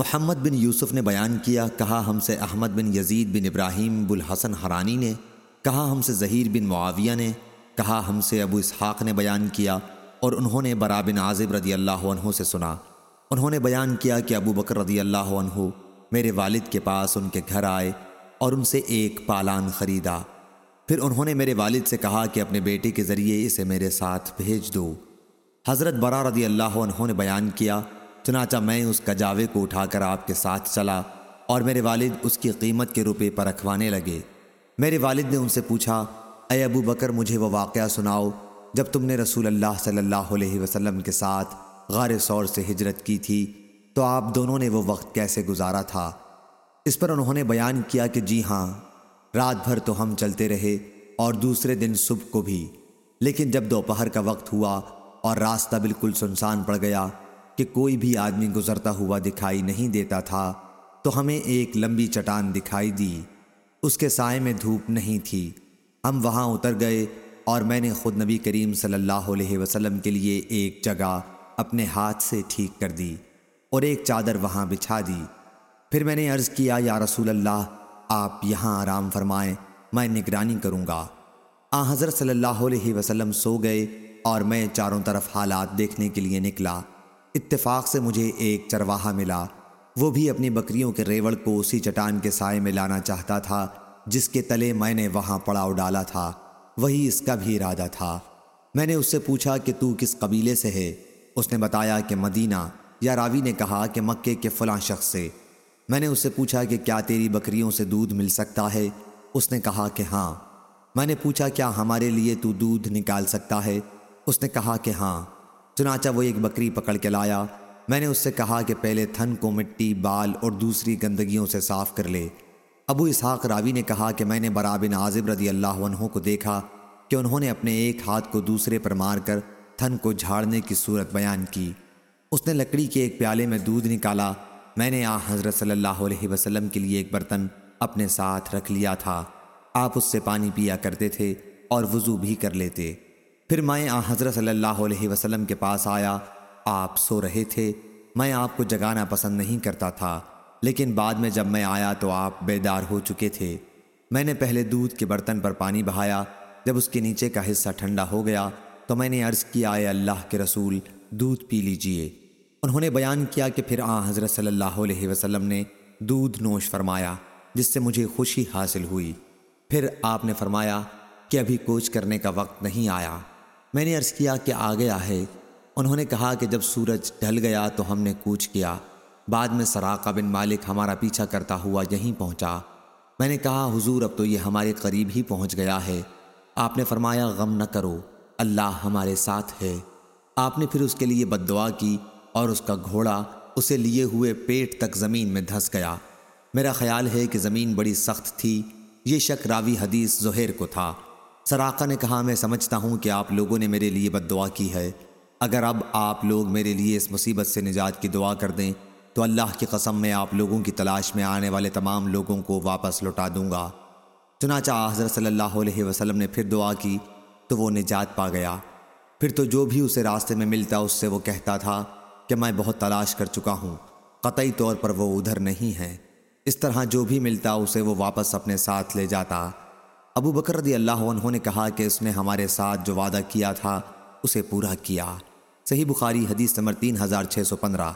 محمد بن یوسف نے بیان کیا، کہا ہم سے احمد بن یزید بن ابراہیم بلحسن حرانی نے، کہا ہم سے ظہیر بن معاویہ نے، کہا ہم سے ابو اسحاق نے بیان کیا اور انہوں نے برا بن عازب رضی اللہ عنہ سے سنا۔ انہوں نے بیان کیا کہ ابو بکر رضی اللہ عنہ میرے والد کے پاس ان کے گھر آئے اور ان سے ایک پالان خریدا۔ پھر انہوں نے میرے والد سے کہا کہ اپنے بیٹے کے ذریعے اسے میرے ساتھ بھیج دو۔ حضرت برا رضی اللہ عنہ نے بیان کیا چنانچہ میں اس کجاوے کو اٹھا کر آپ کے ساتھ چلا اور میرے والد اس کی قیمت کے روپے پر رکھوانے لگے۔ میرے والد نے ان سے پوچھا، اے ابو بکر، مجھے وہ واقعہ سناؤ، جب تم نے رسول اللہ صلی اللہ علیہ وسلم کے ساتھ غار سور سے ہجرت کی تھی، تو آپ دونوں نے وہ وقت کیسے گزارا تھا؟ اس پر انہوں نے بیان کیا کہ جی ہاں رات بھر تو ہم چلتے رہے اور دوسرے دن صبح کو بھی، لیکن جب دوپہر کا وقت ہوا اور راستہ بالکل سنسان پڑ گیا کہ کوئی بھی آدمی گزرتا ہوا دکھائی نہیں دیتا تھا، تو ہمیں ایک لمبی چٹان دکھائی دی۔ اس کے سائے میں دھوپ نہیں تھی۔ ہم وہاں اتر گئے اور میں نے خود نبی کریم صلی اللہ علیہ وسلم کے لیے ایک جگہ اپنے ہاتھ سے ٹھیک کر دی اور ایک چادر وہاں بچھا دی۔ پھر میں نے عرض کیا، یا رسول اللہ، آپ یہاں آرام فرمائیں، میں نگرانی کروں گا۔ آ حضرت صلی اللہ علیہ وسلم سو گئے اور میں چاروں طرف حالات دیکھنے کے لیے نکلا۔ اتفاق سے مجھے ایک چرواہا ملا۔ وہ بھی اپنی بکریوں کے ریوڑ کو اسی چٹان کے سائے میں لانا چاہتا تھا، جس کے تلے میں نے وہاں پڑاؤ ڈالا تھا۔ وہی اس کا بھی ارادہ تھا۔ میں نے اس سے پوچھا کہ تو کس قبیلے سے ہے؟ اس نے بتایا کہ مدینہ۔ یا راوی نے کہا کہ مکے کے فلاں شخص سے۔ میں نے اس سے پوچھا کہ کیا تیری بکریوں سے دودھ مل سکتا ہے؟ اس نے کہا کہ ہاں۔ میں نے پوچھا، کیا ہمارے لیے تو دودھ نکال سکتا ہے؟ اس نے کہا کہ ہاں۔ چنانچہ وہ ایک بکری پکڑ کے لایا۔ میں نے اس سے کہا کہ پہلے تھن کو مٹی، بال اور دوسری گندگیوں سے صاف کر لے۔ ابو اسحاق راوی نے کہا کہ میں نے برا بن عازب رضی اللہ عنہ کو دیکھا کہ انہوں نے اپنے ایک ہاتھ کو دوسرے پر مار کر تھن کو جھاڑنے کی صورت بیان کی۔ اس نے لکڑی کے ایک پیالے میں دودھ نکالا۔ میں نے آ حضرت صلی اللہ علیہ وسلم کے لیے ایک برتن اپنے ساتھ رکھ لیا تھا۔ آپ اس سے پانی پیا کرتے تھے اور وضو بھی کر لیتے۔ پھر میں آ حضرت صلی اللہ علیہ وسلم کے پاس آیا۔ آپ سو رہے تھے۔ میں آپ کو جگانا پسند نہیں کرتا تھا۔ لیکن بعد میں جب میں آیا تو آپ بیدار ہو چکے تھے۔ میں نے پہلے دودھ کے برتن پر پانی بہایا۔ جب اس کے نیچے کا حصہ ٹھنڈا ہو گیا تو میں نے عرض کیا، اے اللہ کے رسول، دودھ پی لیجیے۔ انہوں نے بیان کیا کہ پھر آ حضرت صلی اللہ علیہ وسلم نے دودھ نوش فرمایا، جس سے مجھے خوشی حاصل ہوئی۔ پھر آپ نے فرمایا کہ ابھی کوچ کرنے کا وقت نہیں آیا۔ میں نے عرض کیا کہ آ گیا ہے۔ انہوں نے کہا کہ جب سورج ڈھل گیا تو ہم نے کوچ کیا۔ بعد میں سراقہ بن مالک ہمارا پیچھا کرتا ہوا یہیں پہنچا۔ میں نے کہا، حضور، اب تو یہ ہمارے قریب ہی پہنچ گیا ہے۔ آپ نے فرمایا، غم نہ کرو۔ اللہ ہمارے ساتھ ہے۔ آپ نے پھر اس کے لیے بد دعا کی اور اس کا گھوڑا اسے لیے ہوئے پیٹ تک زمین میں دھس گیا۔ میرا خیال ہے کہ زمین بڑی سخت تھی۔ یہ شک راوی حدیث زہیر کو تھا۔ سراقہ نے کہا، میں سمجھتا ہوں کہ آپ لوگوں نے میرے لیے بد دعا کی ہے۔ اگر اب آپ لوگ میرے لیے اس مصیبت سے نجات کی دعا کر دیں، تو اللہ کی قسم میں آپ لوگوں کی تلاش میں آنے والے تمام لوگوں کو واپس لوٹا دوں گا۔ چنانچہ حضرت صلی اللہ علیہ وسلم نے پھر دعا کی، تو وہ نجات پا گیا۔ پھر تو جو بھی اسے راستے میں ملتا، اس سے وہ کہتا تھا کہ میں بہت تلاش کر چکا ہوں۔ قطعی طور پر وہ ادھر نہیں ہے۔ اس طرح جو بھی ملتا، اسے وہ واپس اپنے ساتھ لے جاتا۔ ابو بکر رضی اللہ عنہ نے کہا کہ اس نے ہمارے ساتھ جو وعدہ کیا تھا، اسے پورا کیا۔ صحیح بخاری حدیث نمبر تین ہزار چھ سو پندرہ۔